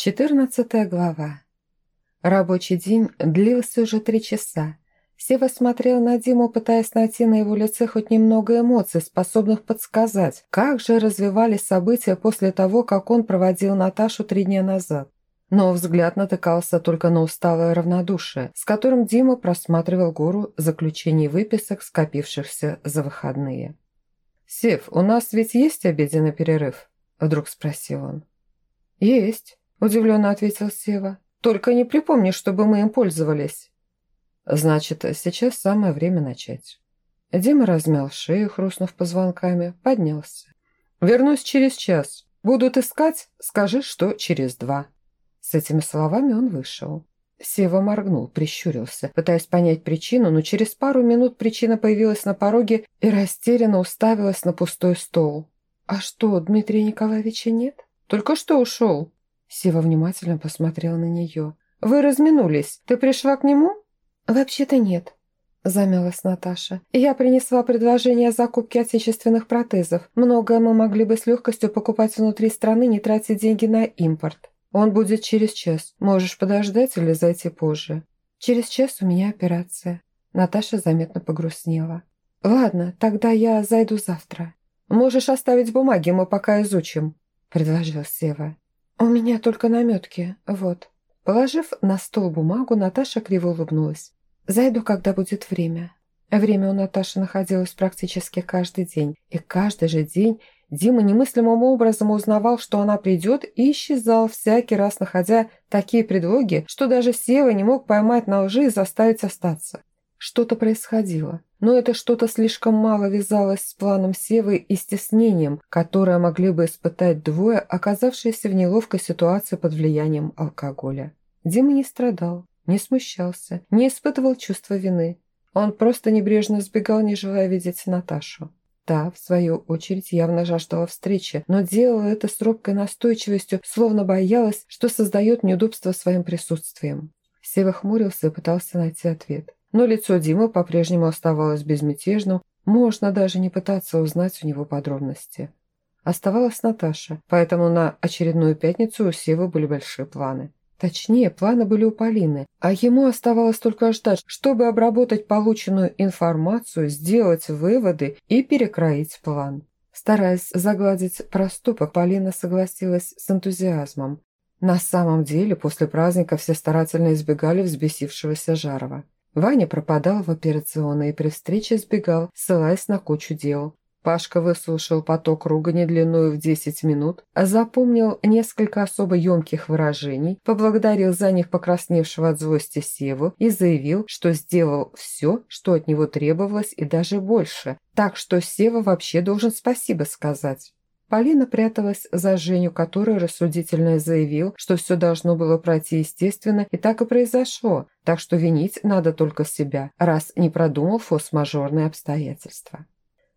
Четырнадцатая глава. Рабочий день длился уже три часа. Сева смотрел на Диму, пытаясь найти на его лице хоть немного эмоций, способных подсказать, как же развивались события после того, как он проводил Наташу три дня назад. Но взгляд натыкался только на усталое равнодушие, с которым Дима просматривал гору заключений выписок, скопившихся за выходные. «Сев, у нас ведь есть обеденный перерыв?» – вдруг спросил он. «Есть», – удивленно ответил Сева. «Только не припомни, чтобы мы им пользовались». «Значит, сейчас самое время начать». Дима размял шею, хрустнув позвонками, поднялся. «Вернусь через час. Будут искать, скажи, что через два». С этими словами он вышел. Сева моргнул, прищурился, пытаясь понять причину, но через пару минут причина появилась на пороге и растерянно уставилась на пустой стол. «А что, Дмитрия Николаевича нет? Только что ушел?» Сева внимательно посмотрел на нее. «Вы разминулись. Ты пришла к нему?» «Вообще-то нет», – замялась Наташа. «Я принесла предложение о закупке отечественных протезов. Многое мы могли бы с легкостью покупать внутри страны, не тратя деньги на импорт. Он будет через час. Можешь подождать или зайти позже?» «Через час у меня операция». Наташа заметно погрустнела. «Ладно, тогда я зайду завтра». «Можешь оставить бумаги, мы пока изучим», – предложил Сева. «У меня только наметки, вот». Положив на стол бумагу, Наташа криво улыбнулась. «Зайду, когда будет время». Время у Наташи находилось практически каждый день, и каждый же день Дима немыслимым образом узнавал, что она придет, и исчезал всякий раз, находя такие предлоги, что даже Сева не мог поймать на лжи и заставить остаться. Что-то происходило. Но это что-то слишком мало вязалось с планом Севы и стеснением, которое могли бы испытать двое, оказавшиеся в неловкой ситуации под влиянием алкоголя. Дима не страдал, не смущался, не испытывал чувства вины. Он просто небрежно сбегал, не желая видеть Наташу. Та, в свою очередь, явно жаждала встречи, но делала это с робкой настойчивостью, словно боялась, что создает неудобство своим присутствием. Сева хмурился и пытался найти ответ. Но лицо Димы по-прежнему оставалось безмятежным, можно даже не пытаться узнать у него подробности. Оставалась Наташа, поэтому на очередную пятницу у Севы были большие планы. Точнее, планы были у Полины, а ему оставалось только ждать, чтобы обработать полученную информацию, сделать выводы и перекроить план. Стараясь загладить проступок, Полина согласилась с энтузиазмом. На самом деле, после праздника все старательно избегали взбесившегося Жарова. Ваня пропадал в операционной и при встрече сбегал, ссылаясь на кучу дел. Пашка выслушал поток ругани длиною в 10 минут, а запомнил несколько особо емких выражений, поблагодарил за них покрасневшего от злости Севу и заявил, что сделал все, что от него требовалось и даже больше, так что Сева вообще должен спасибо сказать. Полина пряталась за Женю, который рассудительно заявил, что все должно было пройти естественно, и так и произошло, так что винить надо только себя, раз не продумал форс-мажорные обстоятельства.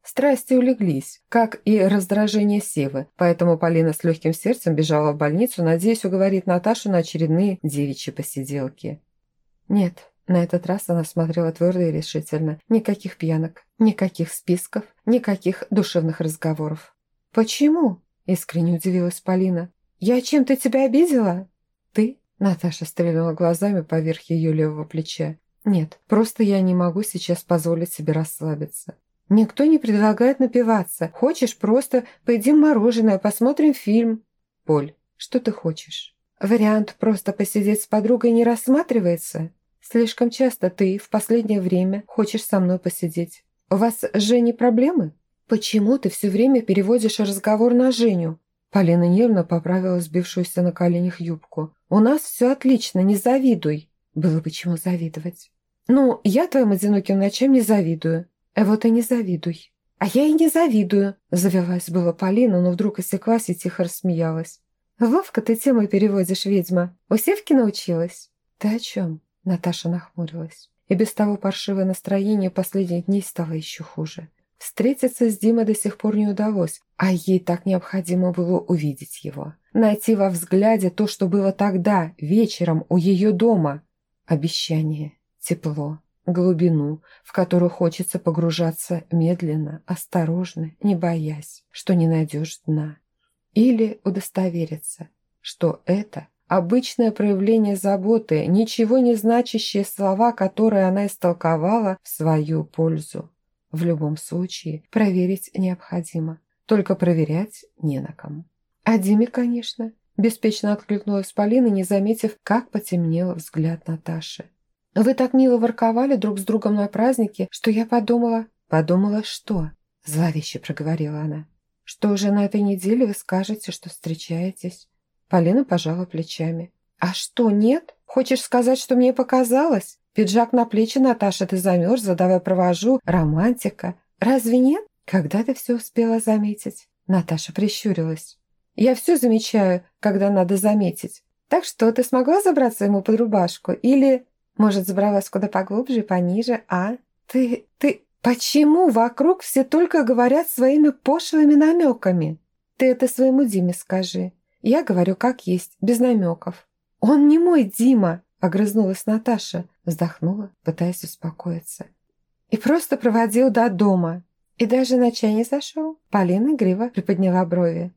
Страсти улеглись, как и раздражение Севы, поэтому Полина с легким сердцем бежала в больницу, надеясь уговорить Наташу на очередные девичьи посиделки. Нет, на этот раз она смотрела твердо и решительно. Никаких пьянок, никаких списков, никаких душевных разговоров. «Почему?» – искренне удивилась Полина. «Я чем-то тебя обидела?» «Ты?» – Наташа стрельнула глазами поверх ее левого плеча. «Нет, просто я не могу сейчас позволить себе расслабиться. Никто не предлагает напиваться. Хочешь, просто поедим мороженое, посмотрим фильм». «Поль, что ты хочешь?» «Вариант просто посидеть с подругой не рассматривается?» «Слишком часто ты в последнее время хочешь со мной посидеть. У вас с Женей проблемы?» «Почему ты все время переводишь разговор на Женю?» Полина нервно поправила сбившуюся на коленях юбку. «У нас все отлично, не завидуй». Было бы чему завидовать. «Ну, я твоим одиноким ночам не завидую». А вот и не завидуй». «А я и не завидую», – завелась была Полина, но вдруг осеклась и тихо рассмеялась. «Вовка ты тему переводишь, ведьма. У Севки научилась?» «Ты о чем?» – Наташа нахмурилась. И без того паршивое настроение последних дней стало еще хуже. Встретиться с Димой до сих пор не удалось, а ей так необходимо было увидеть его. Найти во взгляде то, что было тогда, вечером, у ее дома. Обещание, тепло, глубину, в которую хочется погружаться медленно, осторожно, не боясь, что не найдешь дна. Или удостовериться, что это Обычное проявление заботы, ничего не значащие слова, которые она истолковала в свою пользу. В любом случае, проверить необходимо. Только проверять не на ком. А Диме, конечно. Беспечно откликнулась Полина, не заметив, как потемнел взгляд Наташи. «Вы так мило ворковали друг с другом на празднике, что я подумала...» «Подумала, что?» – зловеще проговорила она. «Что уже на этой неделе вы скажете, что встречаетесь?» Полина пожала плечами. «А что, нет? Хочешь сказать, что мне показалось? Пиджак на плечи, Наташа, ты замерзла, давай провожу. Романтика. Разве нет? Когда ты все успела заметить?» Наташа прищурилась. Я все замечаю, когда надо заметить. Так что ты смогла забраться ему под рубашку? Или, может, забралась куда поглубже и пониже, а? Ты, ты... Почему вокруг все только говорят своими пошлыми намеками? Ты это своему Диме скажи. Я говорю как есть, без намеков. Он не мой Дима, огрызнулась Наташа, вздохнула, пытаясь успокоиться. И просто проводил до дома. И даже на чай не зашел. Полина игриво приподняла брови.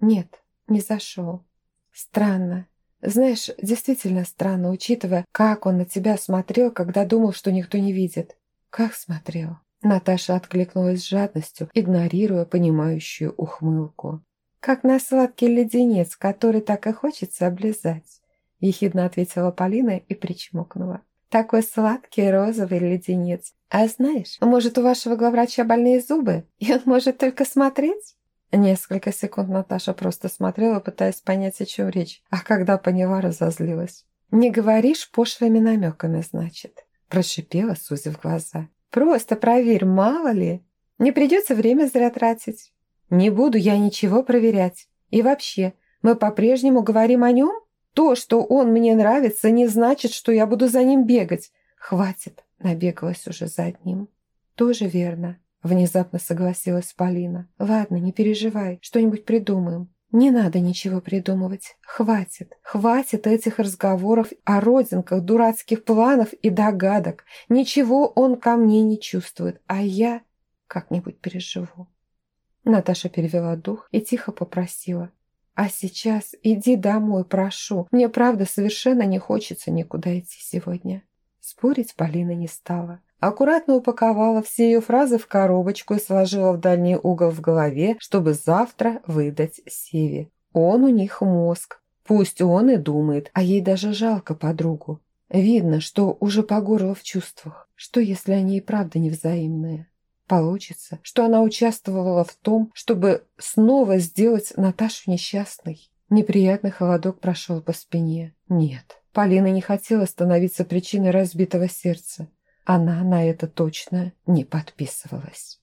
Нет, не зашел. Странно. Знаешь, действительно странно, учитывая, как он на тебя смотрел, когда думал, что никто не видит. Как смотрел? Наташа откликнулась с жадностью, игнорируя понимающую ухмылку. «Как на сладкий леденец, который так и хочется облизать», – ехидно ответила Полина и причмокнула. «Такой сладкий розовый леденец. А знаешь, может, у вашего главврача больные зубы, и он может только смотреть?» Несколько секунд Наташа просто смотрела, пытаясь понять, о чем речь, а когда поняла, разозлилась. «Не говоришь пошлыми намеками, значит?» Прошипела, сузив глаза. «Просто проверь, мало ли. Не придется время зря тратить. Не буду я ничего проверять. И вообще, мы по-прежнему говорим о нем? То, что он мне нравится, не значит, что я буду за ним бегать. Хватит, набегалась уже за одним. Тоже верно. Внезапно согласилась Полина. «Ладно, не переживай, что-нибудь придумаем». «Не надо ничего придумывать. Хватит. Хватит этих разговоров о родинках, дурацких планов и догадок. Ничего он ко мне не чувствует, а я как-нибудь переживу». Наташа перевела дух и тихо попросила. «А сейчас иди домой, прошу. Мне, правда, совершенно не хочется никуда идти сегодня». Спорить Полина не стала аккуратно упаковала все ее фразы в коробочку и сложила в дальний угол в голове, чтобы завтра выдать Севе. Он у них мозг. Пусть он и думает, а ей даже жалко подругу. Видно, что уже по горло в чувствах. Что, если они и правда невзаимные? Получится, что она участвовала в том, чтобы снова сделать Наташу несчастной. Неприятный холодок прошел по спине. Нет, Полина не хотела становиться причиной разбитого сердца. Она на это точно не подписывалась.